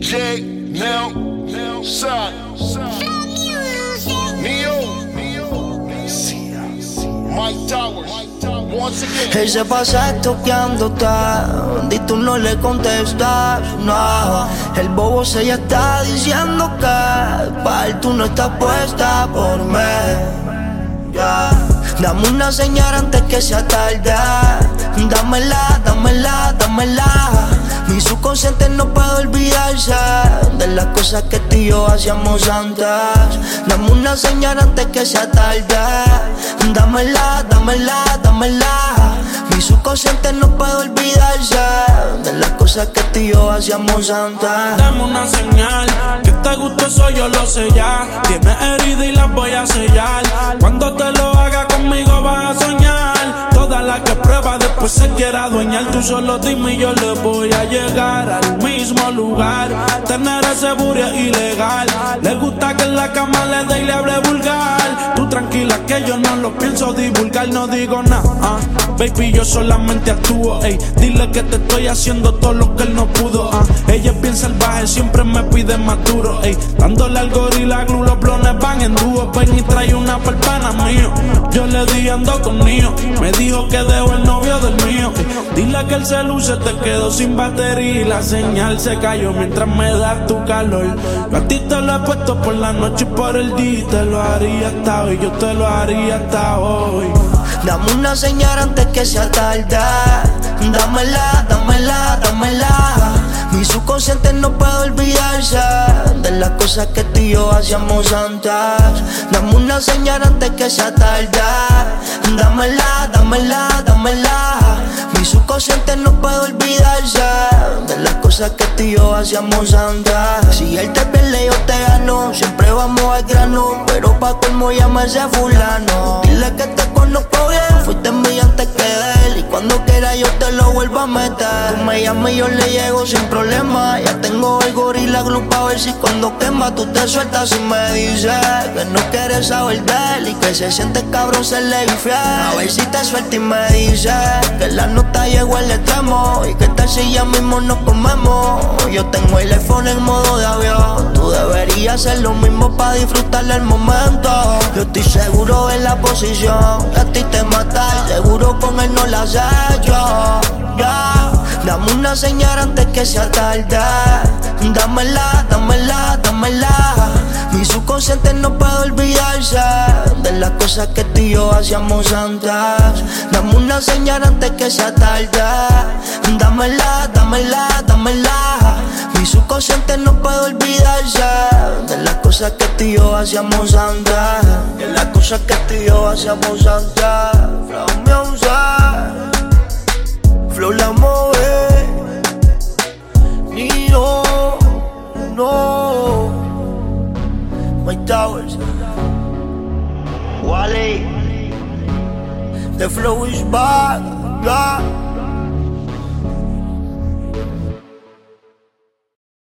DJ Now Side Neo Mike Towers Once again Él se pasa toqueándote y tú no le contestas no. El bobo se ya está diciendo que pa' él tú no estás puesta por mí. Ya. Dame una señal antes que sea tarde. Dámela, dámela, dámela. Subconsciente no puede olvidarse de las cosas que tú y yo hacíamos antes. Dame una señal antes que sea tarde. Dámela, dámela, dámela. Mi subconsciente no puede olvidarse de las cosas que tú y yo hacíamos antes. Dame una señal, que te gusto eso yo lo sé ya. Tienes herida y las voy a sellar. Cuando te lo haga conmigo vas a soñar. Toda la que prueba después se quiera adueñar. Tú solo dime y yo le voy a llegar Tener ese burro es ilegal. Le gusta que en la cama le dé y le hable vulgar. Tú tranquila que yo no lo pienso divulgar, no digo nada. Baby, yo solamente actúo, ey. Dile que te estoy haciendo todo lo que él no pudo, ah. Ella es bien salvaje, siempre me pide más duro, ey. Dándole al gorila glue, los blones van en dúo. Ven y trae una palpana mío. Yo le di ando con mío. Me dijo que dejó el mío. Que el celu se te quedó sin batería la señal se cayó mientras me da tu calor. Yo a ti te lo he puesto por la noche y por el día te lo haría hasta hoy. Yo te lo haría hasta hoy. Dame una señal antes que sea tarde. Dámela, dámela, dámela. Mi subconsciente no puede olvidarse de las cosas que tú y yo hacíamos antes. Dame una señal antes que sea tarde. Dámela, dámela, dámela. Mi subconsciente no puede olvidarse de las cosas que tú y yo hacíamos antes. Si él te pelea, yo te gano. Siempre vamos al grano, pero pa' colmo llamarse fulano. Dile que te conozco bien, fuiste mío antes que él. Y cuando quiera yo te lo vuelvo a meter. Tú me llamas y yo le llego sin problema. Ya tengo el gorila glue pa' ver si cuando quema tú te sueltas y me dices que no quieres saber de él y que se siente cabrón serle infiel. A ver si te suelta y me dice que la nota llegó al extremo y que tal si ya mismo nos comemos. Yo tengo el iPhone en modo de avión. Deberías hacer lo mismo para disfrutar el momento. Yo estoy seguro en la posición a ti te mata. y Seguro con él no la sé yo. Ya. Dame una señal antes que sea tarde. Dámela, dámela, dámela. Mi subconsciente no puede olvidarse de las cosas que tú y yo hacíamos antes. Dame una señal antes que sea tarde. Dámela, dámela, dámela. Mi subconsciente no puede olvidarse de las cosas que tú y yo hacíamos antes. De las cosas que tú y yo hacíamos antes. Flow music. Flow la move. Nino, no. My towers. Wally. The flow is back, back.